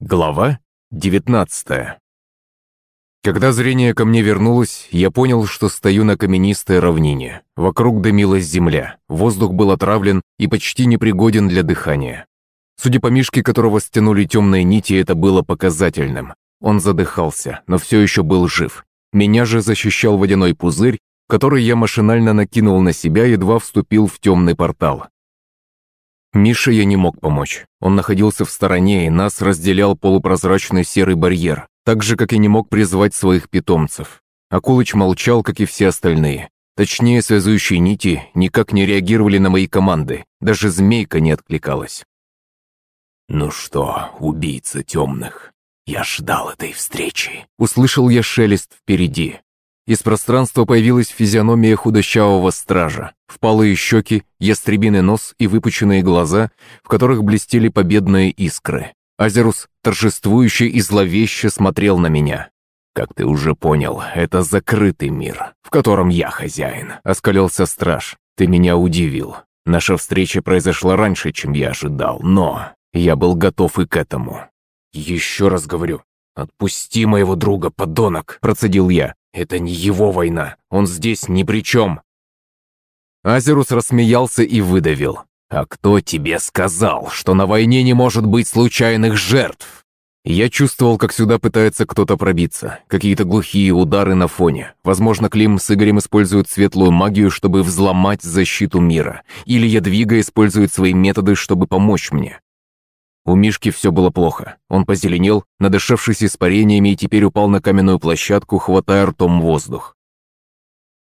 Глава 19 Когда зрение ко мне вернулось, я понял, что стою на каменистой равнине. Вокруг дымилась земля, воздух был отравлен и почти непригоден для дыхания. Судя по Мишке, которого стянули темные нити, это было показательным. Он задыхался, но все еще был жив. Меня же защищал водяной пузырь, который я машинально накинул на себя, едва вступил в темный портал. Мише я не мог помочь. Он находился в стороне, и нас разделял полупрозрачный серый барьер, так же, как и не мог призвать своих питомцев. Акулыч молчал, как и все остальные. Точнее, связующие нити никак не реагировали на мои команды, даже змейка не откликалась. «Ну что, убийца темных, я ждал этой встречи», — услышал я шелест впереди. Из пространства появилась физиономия худощавого стража, впалые щеки, ястребиный нос и выпученные глаза, в которых блестели победные искры. Азерус торжествующе и зловеще смотрел на меня. «Как ты уже понял, это закрытый мир, в котором я хозяин», — оскалился страж. «Ты меня удивил. Наша встреча произошла раньше, чем я ожидал, но я был готов и к этому». «Еще раз говорю, отпусти моего друга, подонок», — процедил я. Это не его война, он здесь ни при чем. Азерус рассмеялся и выдавил. «А кто тебе сказал, что на войне не может быть случайных жертв?» Я чувствовал, как сюда пытается кто-то пробиться. Какие-то глухие удары на фоне. Возможно, Клим с Игорем используют светлую магию, чтобы взломать защиту мира. Или Ядвига использует свои методы, чтобы помочь мне. У Мишки все было плохо. Он позеленел, надышавшись испарениями, и теперь упал на каменную площадку, хватая ртом воздух.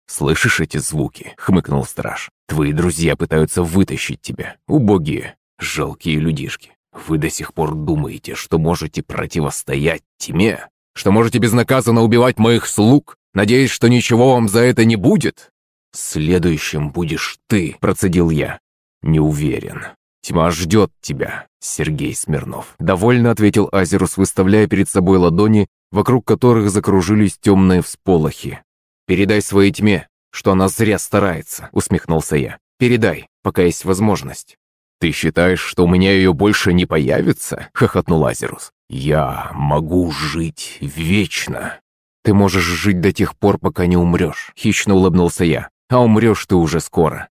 «Слышишь эти звуки?» — хмыкнул страж. «Твои друзья пытаются вытащить тебя. Убогие, жалкие людишки. Вы до сих пор думаете, что можете противостоять тьме? Что можете безнаказанно убивать моих слуг, надеясь, что ничего вам за это не будет?» «Следующим будешь ты», — процедил я. «Не уверен. Тьма ждет тебя, Сергей Смирнов», — довольно ответил Азерус, выставляя перед собой ладони, вокруг которых закружились темные всполохи. «Передай своей тьме, что она зря старается», — усмехнулся я. «Передай, пока есть возможность». «Ты считаешь, что у меня ее больше не появится?» — хохотнул Азерус. «Я могу жить вечно». «Ты можешь жить до тех пор, пока не умрешь», — хищно улыбнулся я. «А умрешь ты уже скоро».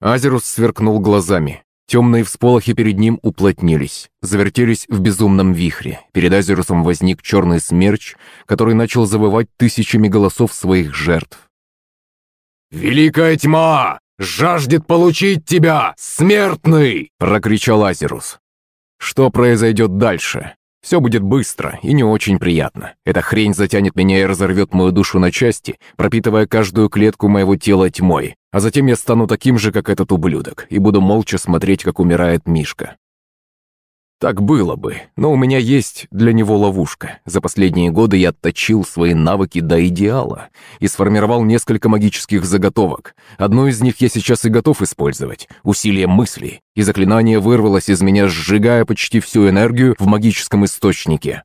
Азерус сверкнул глазами. Темные всполохи перед ним уплотнились, завертелись в безумном вихре. Перед Азерусом возник черный смерч, который начал завывать тысячами голосов своих жертв. «Великая тьма жаждет получить тебя, смертный!» – прокричал Азерус. «Что произойдет дальше?» Все будет быстро и не очень приятно. Эта хрень затянет меня и разорвет мою душу на части, пропитывая каждую клетку моего тела тьмой. А затем я стану таким же, как этот ублюдок, и буду молча смотреть, как умирает Мишка. Так было бы, но у меня есть для него ловушка. За последние годы я отточил свои навыки до идеала и сформировал несколько магических заготовок. Одну из них я сейчас и готов использовать — усилие мысли, и заклинание вырвалось из меня, сжигая почти всю энергию в магическом источнике.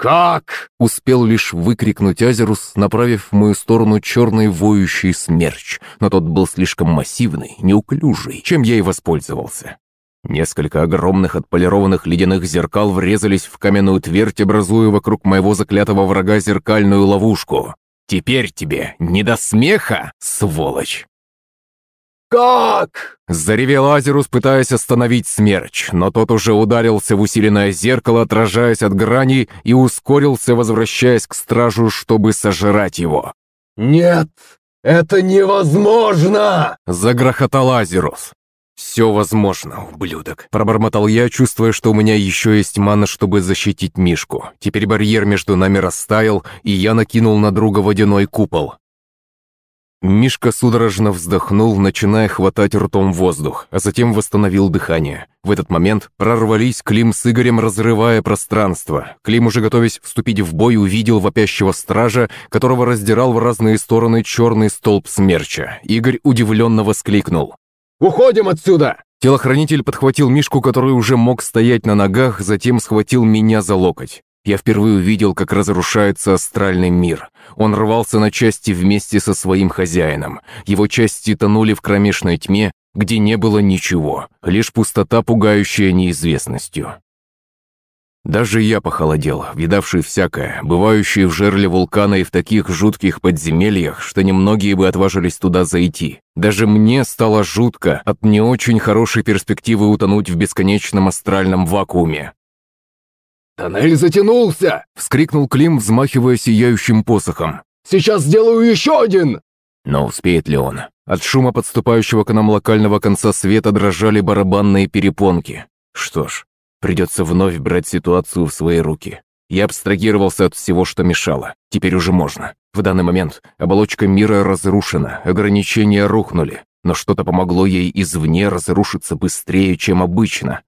«Как?» — успел лишь выкрикнуть Азерус, направив в мою сторону черный воющий смерч, но тот был слишком массивный, неуклюжий, чем я и воспользовался. Несколько огромных отполированных ледяных зеркал врезались в каменную твердь, образуя вокруг моего заклятого врага зеркальную ловушку. «Теперь тебе не до смеха, сволочь!» «Как?» – заревел Азерус, пытаясь остановить смерч, но тот уже ударился в усиленное зеркало, отражаясь от грани, и ускорился, возвращаясь к стражу, чтобы сожрать его. «Нет, это невозможно!» – загрохотал Азерус. «Все возможно, ублюдок», – пробормотал я, чувствуя, что у меня еще есть мана, чтобы защитить Мишку. Теперь барьер между нами растаял, и я накинул на друга водяной купол. Мишка судорожно вздохнул, начиная хватать ртом воздух, а затем восстановил дыхание. В этот момент прорвались Клим с Игорем, разрывая пространство. Клим, уже готовясь вступить в бой, увидел вопящего стража, которого раздирал в разные стороны черный столб смерча. Игорь удивленно воскликнул. Уходим отсюда!» Телохранитель подхватил Мишку, который уже мог стоять на ногах, затем схватил меня за локоть. Я впервые увидел, как разрушается астральный мир. Он рвался на части вместе со своим хозяином. Его части тонули в кромешной тьме, где не было ничего, лишь пустота, пугающая неизвестностью. Даже я похолодел, видавший всякое, бывающий в жерле вулкана и в таких жутких подземельях, что немногие бы отважились туда зайти. Даже мне стало жутко от не очень хорошей перспективы утонуть в бесконечном астральном вакууме. «Тоннель затянулся!» — вскрикнул Клим, взмахивая сияющим посохом. «Сейчас сделаю еще один!» Но успеет ли он? От шума подступающего к нам локального конца света дрожали барабанные перепонки. Что ж, Придется вновь брать ситуацию в свои руки. Я абстрагировался от всего, что мешало. Теперь уже можно. В данный момент оболочка мира разрушена, ограничения рухнули, но что-то помогло ей извне разрушиться быстрее, чем обычно.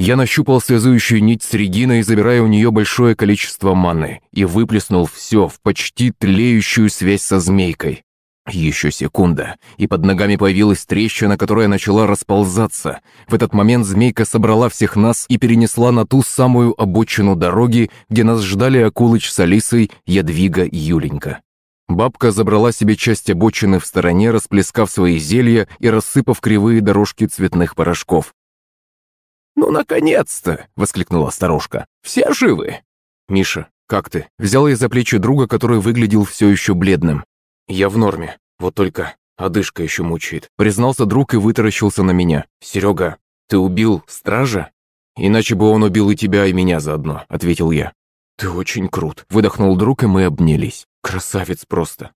Я нащупал связующую нить с Региной, забирая у нее большое количество маны, и выплеснул все в почти тлеющую связь со змейкой. Еще секунда, и под ногами появилась трещина, которая начала расползаться. В этот момент змейка собрала всех нас и перенесла на ту самую обочину дороги, где нас ждали Акулыч с Алисой, Ядвига и Юленька. Бабка забрала себе часть обочины в стороне, расплескав свои зелья и рассыпав кривые дорожки цветных порошков. «Ну, наконец-то!» — воскликнула старушка. «Все живы?» «Миша, как ты?» Взял я за плечи друга, который выглядел все еще бледным. «Я в норме. Вот только одышка еще мучает», — признался друг и вытаращился на меня. «Серега, ты убил стража?» «Иначе бы он убил и тебя, и меня заодно», — ответил я. «Ты очень крут», — выдохнул друг, и мы обнялись. «Красавец просто».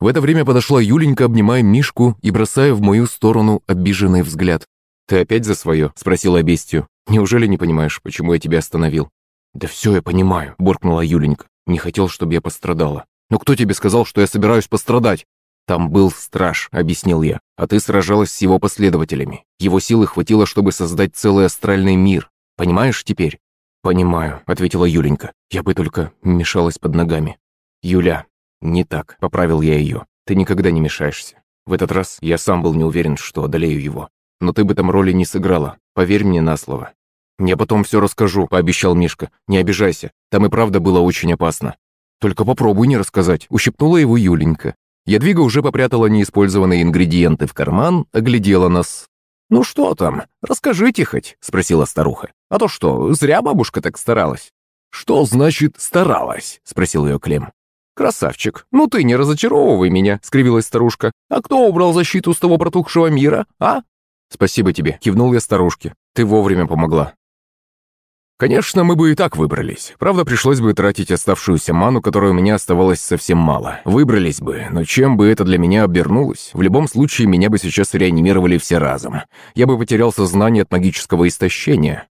В это время подошла Юленька, обнимая Мишку и бросая в мою сторону обиженный взгляд. «Ты опять за свое?» — спросила бестию. «Неужели не понимаешь, почему я тебя остановил?» «Да все я понимаю», — буркнула Юленька. «Не хотел, чтобы я пострадала». «Но кто тебе сказал, что я собираюсь пострадать?» «Там был страж», — объяснил я, «а ты сражалась с его последователями. Его силы хватило, чтобы создать целый астральный мир. Понимаешь теперь?» «Понимаю», — ответила Юленька. «Я бы только мешалась под ногами». «Юля, не так», — поправил я ее. «Ты никогда не мешаешься. В этот раз я сам был не уверен, что одолею его. Но ты бы там роли не сыграла. Поверь мне на слово». «Я потом все расскажу», — пообещал Мишка. «Не обижайся. Там и правда было очень опасно». «Только попробуй не рассказать», — ущипнула его Юленька. Ядвига уже попрятала неиспользованные ингредиенты в карман, оглядела нас. «Ну что там? Расскажите хоть», — спросила старуха. «А то что, зря бабушка так старалась». «Что значит «старалась»?» — спросил ее Клем. «Красавчик, ну ты не разочаровывай меня», — скривилась старушка. «А кто убрал защиту с того протухшего мира, а?» «Спасибо тебе», — кивнул я старушке. «Ты вовремя помогла». Конечно, мы бы и так выбрались. Правда, пришлось бы тратить оставшуюся ману, которой у меня оставалось совсем мало. Выбрались бы, но чем бы это для меня обернулось? В любом случае, меня бы сейчас реанимировали все разом. Я бы потерял сознание от магического истощения.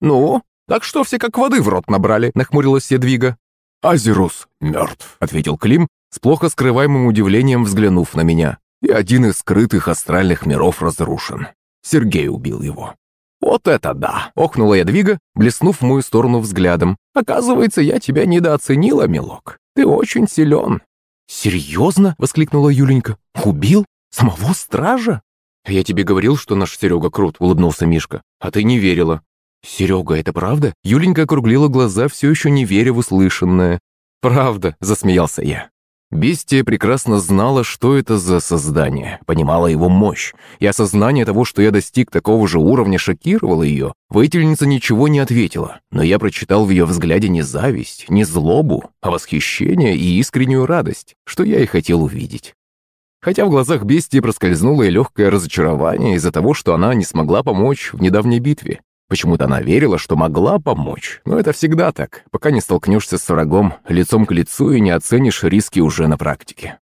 «Ну, так что все как воды в рот набрали», — нахмурилась Седвига. «Азерус мертв», — ответил Клим, с плохо скрываемым удивлением взглянув на меня. «И один из скрытых астральных миров разрушен. Сергей убил его». «Вот это да!» — охнула Ядвига, блеснув в мою сторону взглядом. «Оказывается, я тебя недооценила, милок. Ты очень силен». «Серьезно?» — воскликнула Юленька. «Убил? Самого стража?» «Я тебе говорил, что наш Серега крут», — улыбнулся Мишка. «А ты не верила». «Серега, это правда?» Юленька округлила глаза, все еще не веря в услышанное. «Правда», — засмеялся я. Бестия прекрасно знала, что это за создание, понимала его мощь, и осознание того, что я достиг такого же уровня, шокировало ее. Воительница ничего не ответила, но я прочитал в ее взгляде не зависть, не злобу, а восхищение и искреннюю радость, что я и хотел увидеть. Хотя в глазах бестии проскользнуло и легкое разочарование из-за того, что она не смогла помочь в недавней битве. Почему-то она верила, что могла помочь. Но это всегда так, пока не столкнешься с врагом лицом к лицу и не оценишь риски уже на практике.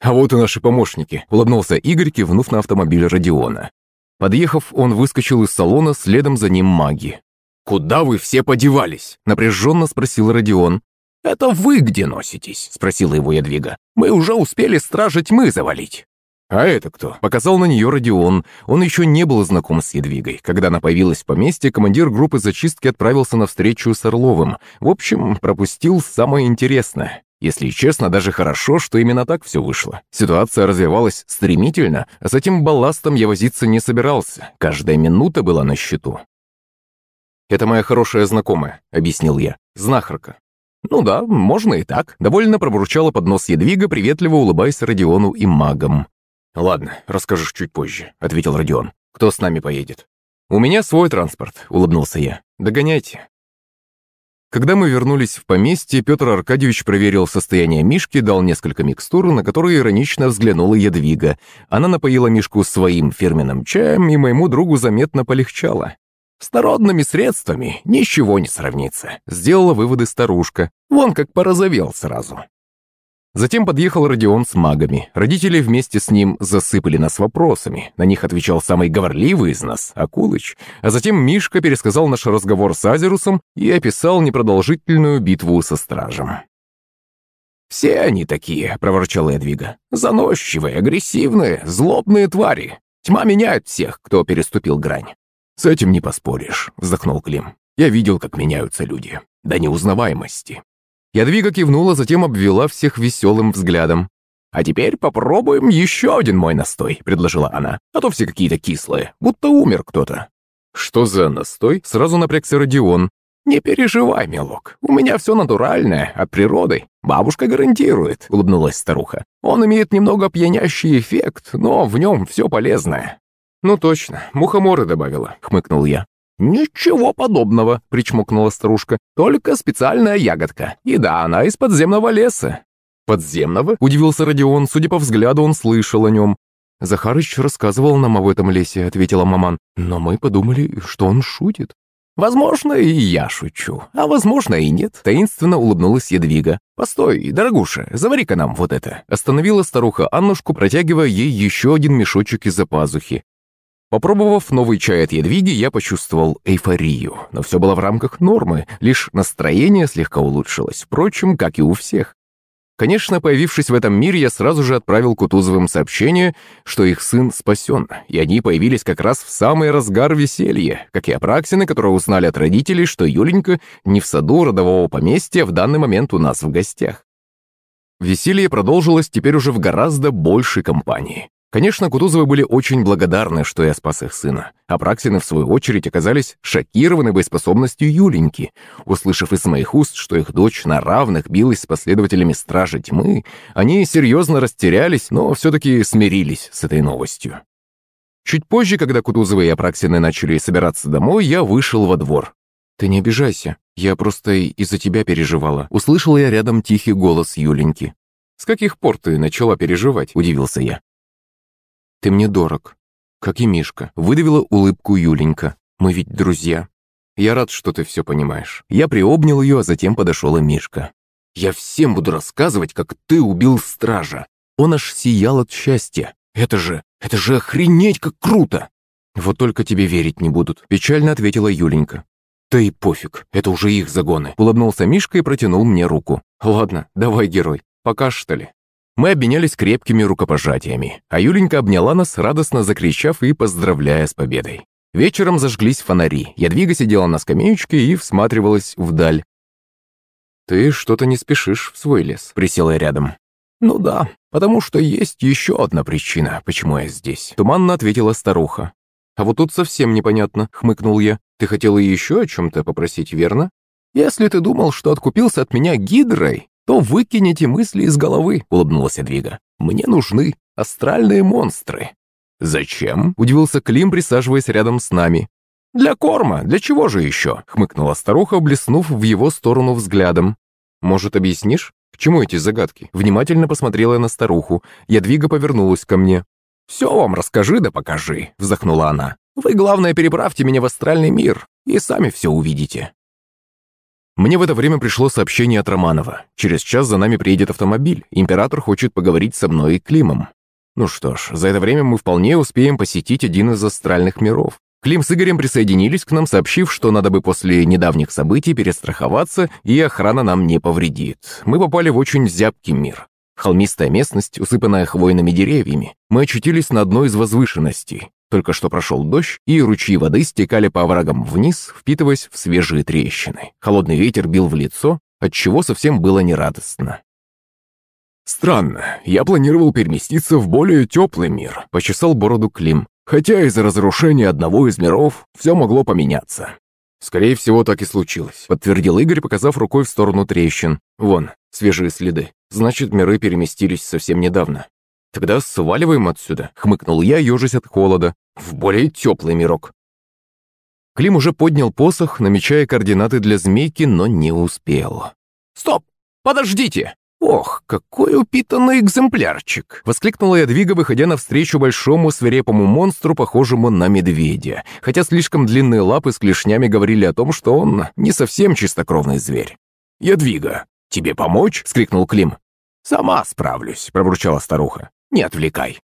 «А вот и наши помощники», — улыбнулся Игорь, кивнув на автомобиль Родиона. Подъехав, он выскочил из салона, следом за ним маги. «Куда вы все подевались?» — напряженно спросил Родион. «Это вы где носитесь?» — спросила его Ядвига. «Мы уже успели стража тьмы завалить». «А это кто?» Показал на нее Родион. Он еще не был знаком с Едвигой. Когда она появилась в поместье, командир группы зачистки отправился на встречу с Орловым. В общем, пропустил самое интересное. Если честно, даже хорошо, что именно так все вышло. Ситуация развивалась стремительно, а с этим балластом я возиться не собирался. Каждая минута была на счету. «Это моя хорошая знакомая», — объяснил я. «Знахарка». «Ну да, можно и так», — довольно пробурчала под нос Едвига, приветливо улыбаясь Родиону и магам. «Ладно, расскажешь чуть позже», — ответил Родион. «Кто с нами поедет?» «У меня свой транспорт», — улыбнулся я. «Догоняйте». Когда мы вернулись в поместье, Петр Аркадьевич проверил состояние Мишки, дал несколько микстур, на которые иронично взглянула Ядвига. Она напоила Мишку своим фирменным чаем, и моему другу заметно полегчало. «С народными средствами ничего не сравнится», — сделала выводы старушка. «Вон как порозовел сразу». Затем подъехал Родион с магами. Родители вместе с ним засыпали нас вопросами. На них отвечал самый говорливый из нас, Акулыч. А затем Мишка пересказал наш разговор с Азерусом и описал непродолжительную битву со стражем. «Все они такие», — проворчала Эдвига. «Заносчивые, агрессивные, злобные твари. Тьма меняет всех, кто переступил грань». «С этим не поспоришь», — вздохнул Клим. «Я видел, как меняются люди. До неузнаваемости. Ядвига кивнула, затем обвела всех веселым взглядом. «А теперь попробуем еще один мой настой», — предложила она. «А то все какие-то кислые, будто умер кто-то». «Что за настой?» — сразу напрягся Родион. «Не переживай, милок, у меня все натуральное, от природы. Бабушка гарантирует», — улыбнулась старуха. «Он имеет немного пьянящий эффект, но в нем все полезное». «Ну точно, мухоморы добавила», — хмыкнул я. «Ничего подобного», — причмокнула старушка. «Только специальная ягодка. И да, она из подземного леса». «Подземного?» — удивился Родион. Судя по взгляду, он слышал о нем. «Захарыч рассказывал нам об этом лесе», — ответила маман. «Но мы подумали, что он шутит». «Возможно, и я шучу, а возможно и нет», — таинственно улыбнулась Едвига. «Постой, дорогуша, завари-ка нам вот это». Остановила старуха Аннушку, протягивая ей еще один мешочек из-за пазухи. Попробовав новый чай от Едвиги, я почувствовал эйфорию. Но все было в рамках нормы, лишь настроение слегка улучшилось, впрочем, как и у всех. Конечно, появившись в этом мире, я сразу же отправил Кутузовым сообщение, что их сын спасен, и они появились как раз в самый разгар веселья, как и Апраксины, которые узнали от родителей, что Юленька не в саду родового поместья в данный момент у нас в гостях. Веселье продолжилось теперь уже в гораздо большей компании. Конечно, Кутузовы были очень благодарны, что я спас их сына, а Праксины, в свою очередь, оказались шокированы боеспособностью Юленьки. Услышав из моих уст, что их дочь на равных билась с последователями Стражи Тьмы, они серьезно растерялись, но все-таки смирились с этой новостью. Чуть позже, когда Кутузовы и Апраксины начали собираться домой, я вышел во двор. «Ты не обижайся, я просто из-за тебя переживала», услышал я рядом тихий голос Юленьки. «С каких пор ты начала переживать?» – удивился я. Ты мне дорог. Как и Мишка. Выдавила улыбку Юленька. Мы ведь друзья. Я рад, что ты все понимаешь. Я приобнял ее, а затем подошел и Мишка. Я всем буду рассказывать, как ты убил стража. Он аж сиял от счастья. Это же, это же охренеть как круто! Вот только тебе верить не будут, печально ответила Юленька. Да и пофиг, это уже их загоны. Улыбнулся Мишка и протянул мне руку. Ладно, давай, герой, пока что ли. Мы обменялись крепкими рукопожатиями, а Юленька обняла нас, радостно закричав и поздравляя с победой. Вечером зажглись фонари. Ядвига сидела на скамеечке и всматривалась вдаль. «Ты что-то не спешишь в свой лес», — присела рядом. «Ну да, потому что есть еще одна причина, почему я здесь», — туманно ответила старуха. «А вот тут совсем непонятно», — хмыкнул я. «Ты хотела еще о чем-то попросить, верно?» «Если ты думал, что откупился от меня гидрой, то выкинете мысли из головы», — улыбнулась Эдвига. «Мне нужны астральные монстры». «Зачем?» — удивился Клим, присаживаясь рядом с нами. «Для корма, для чего же еще?» — хмыкнула старуха, блеснув в его сторону взглядом. «Может, объяснишь? К чему эти загадки?» Внимательно посмотрела на старуху. Ядвига повернулась ко мне. «Все вам расскажи да покажи», — вздохнула она. «Вы, главное, переправьте меня в астральный мир, и сами все увидите». Мне в это время пришло сообщение от Романова. Через час за нами приедет автомобиль. Император хочет поговорить со мной и Климом. Ну что ж, за это время мы вполне успеем посетить один из астральных миров. Клим с Игорем присоединились к нам, сообщив, что надо бы после недавних событий перестраховаться, и охрана нам не повредит. Мы попали в очень зябкий мир. Холмистая местность, усыпанная хвойными деревьями. Мы очутились на одной из возвышенностей. Только что прошел дождь, и ручьи воды стекали по оврагам вниз, впитываясь в свежие трещины. Холодный ветер бил в лицо, отчего совсем было нерадостно. «Странно, я планировал переместиться в более теплый мир», — почесал бороду Клим. «Хотя из-за разрушения одного из миров все могло поменяться». «Скорее всего, так и случилось», — подтвердил Игорь, показав рукой в сторону трещин. «Вон, свежие следы. Значит, миры переместились совсем недавно». «Тогда сваливаем отсюда», — хмыкнул я, ежась от холода, — «в более теплый мирок». Клим уже поднял посох, намечая координаты для змейки, но не успел. «Стоп! Подождите!» «Ох, какой упитанный экземплярчик!» — воскликнула Ядвига, выходя навстречу большому свирепому монстру, похожему на медведя, хотя слишком длинные лапы с клешнями говорили о том, что он не совсем чистокровный зверь. «Ядвига, тебе помочь?» — скрикнул Клим. «Сама справлюсь», — пробурчала старуха. «Не отвлекай».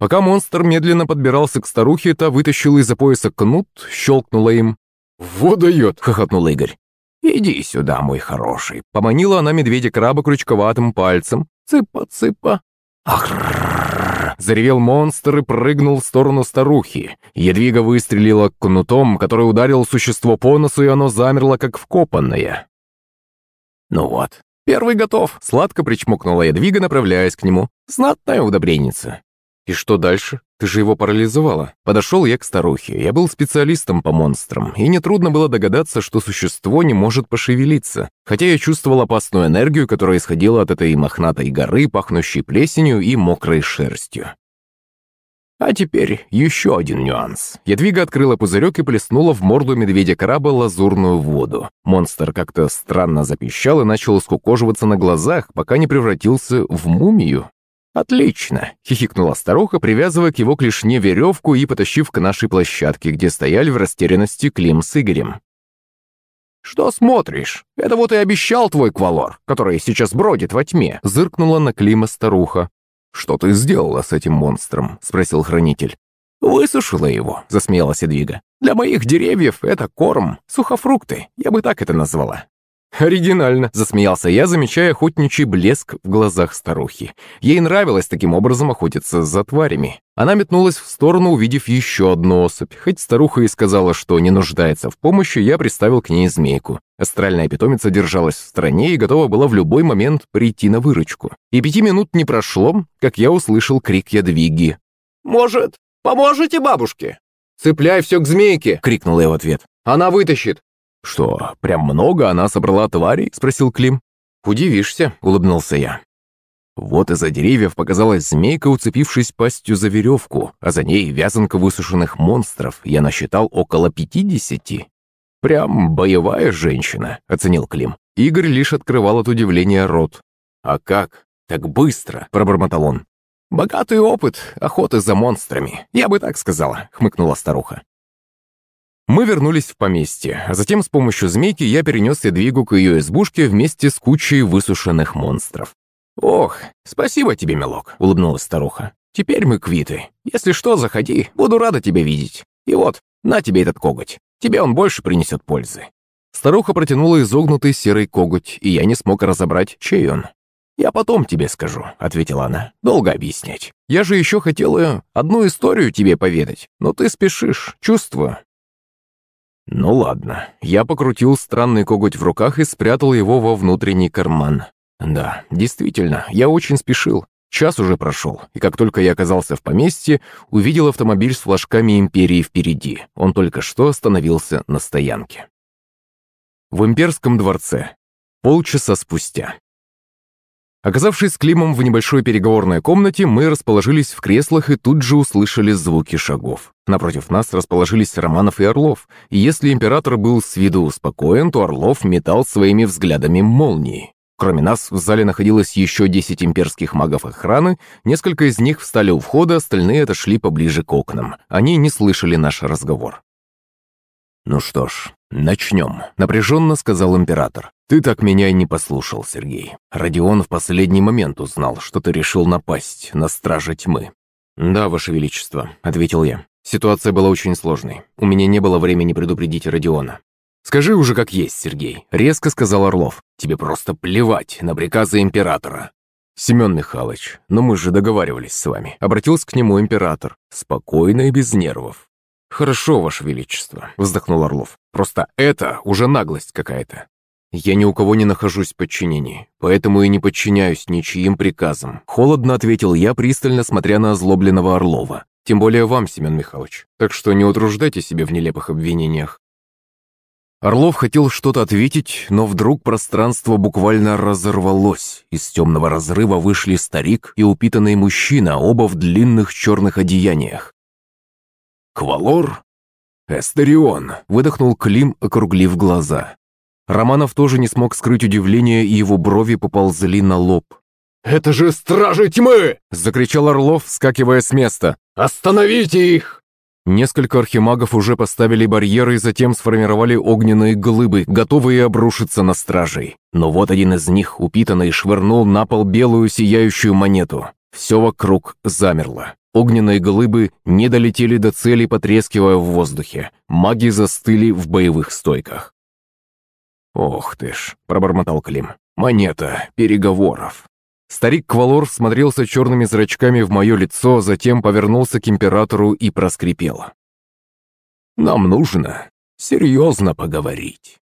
Пока монстр медленно подбирался к старухе, та вытащила из-за пояса кнут, щелкнула им. «Вот дает!» — хохотнул Игорь. «Иди сюда, мой хороший!» Поманила она медведя-краба крючковатым пальцем. «Цыпа-цыпа!» «Ах!» Заревел монстр и прыгнул в сторону старухи. Едвига выстрелила кнутом, который ударил существо по носу, и оно замерло, как вкопанное. «Ну вот, первый готов!» Сладко причмокнула Едвига, направляясь к нему. «Знатная удобреница!» «И что дальше? Ты же его парализовала». Подошел я к старухе. Я был специалистом по монстрам, и нетрудно было догадаться, что существо не может пошевелиться. Хотя я чувствовал опасную энергию, которая исходила от этой мохнатой горы, пахнущей плесенью и мокрой шерстью. А теперь еще один нюанс. Ядвига открыла пузырек и плеснула в морду медведя-краба лазурную воду. Монстр как-то странно запищал и начал скукоживаться на глазах, пока не превратился в мумию. «Отлично!» — хихикнула старуха, привязывая к его клешне веревку и потащив к нашей площадке, где стояли в растерянности Клим с Игорем. «Что смотришь? Это вот и обещал твой квалор, который сейчас бродит во тьме», — зыркнула на Клима старуха. «Что ты сделала с этим монстром?» — спросил хранитель. «Высушила его», — засмеялась Эдвига. «Для моих деревьев это корм, сухофрукты, я бы так это назвала. «Оригинально», — засмеялся я, замечая охотничий блеск в глазах старухи. Ей нравилось таким образом охотиться за тварями. Она метнулась в сторону, увидев еще одну особь. Хоть старуха и сказала, что не нуждается в помощи, я приставил к ней змейку. Астральная питомица держалась в стороне и готова была в любой момент прийти на выручку. И пяти минут не прошло, как я услышал крик ядвиги. «Может, поможете бабушке?» «Цепляй все к змейке!» — крикнул я в ответ. «Она вытащит!» «Что, прям много она собрала тварей?» – спросил Клим. «Удивишься», – улыбнулся я. Вот из-за деревьев показалась змейка, уцепившись пастью за веревку, а за ней вязанка высушенных монстров. Я насчитал около пятидесяти. «Прям боевая женщина», — оценил Клим. Игорь лишь открывал от удивления рот. «А как? Так быстро!» — пробормотал он. «Богатый опыт охоты за монстрами, я бы так сказала», — хмыкнула старуха. Мы вернулись в поместье, а затем с помощью змейки я перенес Эдвигу к ее избушке вместе с кучей высушенных монстров. «Ох, спасибо тебе, милок», — улыбнулась старуха. «Теперь мы квиты. Если что, заходи, буду рада тебя видеть. И вот, на тебе этот коготь. Тебе он больше принесет пользы». Старуха протянула изогнутый серый коготь, и я не смог разобрать, чей он. «Я потом тебе скажу», — ответила она. «Долго объяснять. Я же еще хотела одну историю тебе поведать, но ты спешишь, чувствую. Ну ладно, я покрутил странный коготь в руках и спрятал его во внутренний карман. Да, действительно, я очень спешил. Час уже прошел, и как только я оказался в поместье, увидел автомобиль с флажками Империи впереди. Он только что остановился на стоянке. В Имперском дворце. Полчаса спустя. Оказавшись с Климом в небольшой переговорной комнате, мы расположились в креслах и тут же услышали звуки шагов. Напротив нас расположились Романов и Орлов, и если император был с виду успокоен, то Орлов метал своими взглядами молнии. Кроме нас, в зале находилось еще 10 имперских магов охраны, несколько из них встали у входа, остальные отошли поближе к окнам. Они не слышали наш разговор. «Ну что ж, начнем», — напряженно сказал император. «Ты так меня и не послушал, Сергей. Родион в последний момент узнал, что ты решил напасть на Стража Тьмы». «Да, Ваше Величество», — ответил я. Ситуация была очень сложной. У меня не было времени предупредить Родиона. «Скажи уже как есть, Сергей», — резко сказал Орлов. «Тебе просто плевать на приказы императора». «Семен Михайлович, но мы же договаривались с вами», — обратился к нему император. «Спокойно и без нервов». «Хорошо, Ваше Величество», — вздохнул Орлов. «Просто это уже наглость какая-то. Я ни у кого не нахожусь в подчинении, поэтому и не подчиняюсь ничьим приказам», — холодно ответил я, пристально смотря на озлобленного Орлова. «Тем более вам, Семен Михайлович. Так что не утруждайте себя в нелепых обвинениях». Орлов хотел что-то ответить, но вдруг пространство буквально разорвалось. Из темного разрыва вышли старик и упитанный мужчина, оба в длинных черных одеяниях. «Квалор?» «Эстерион!» – выдохнул Клим, округлив глаза. Романов тоже не смог скрыть удивление, и его брови поползли на лоб. «Это же стражи тьмы!» – закричал Орлов, вскакивая с места. «Остановите их!» Несколько архимагов уже поставили барьеры и затем сформировали огненные глыбы, готовые обрушиться на стражей. Но вот один из них, упитанный, швырнул на пол белую сияющую монету. Все вокруг замерло. Огненные глыбы не долетели до цели, потрескивая в воздухе. Маги застыли в боевых стойках. «Ох ты ж», — пробормотал Клим, — «монета переговоров». Старик Квалор смотрелся черными зрачками в мое лицо, затем повернулся к императору и проскрипел. «Нам нужно серьезно поговорить».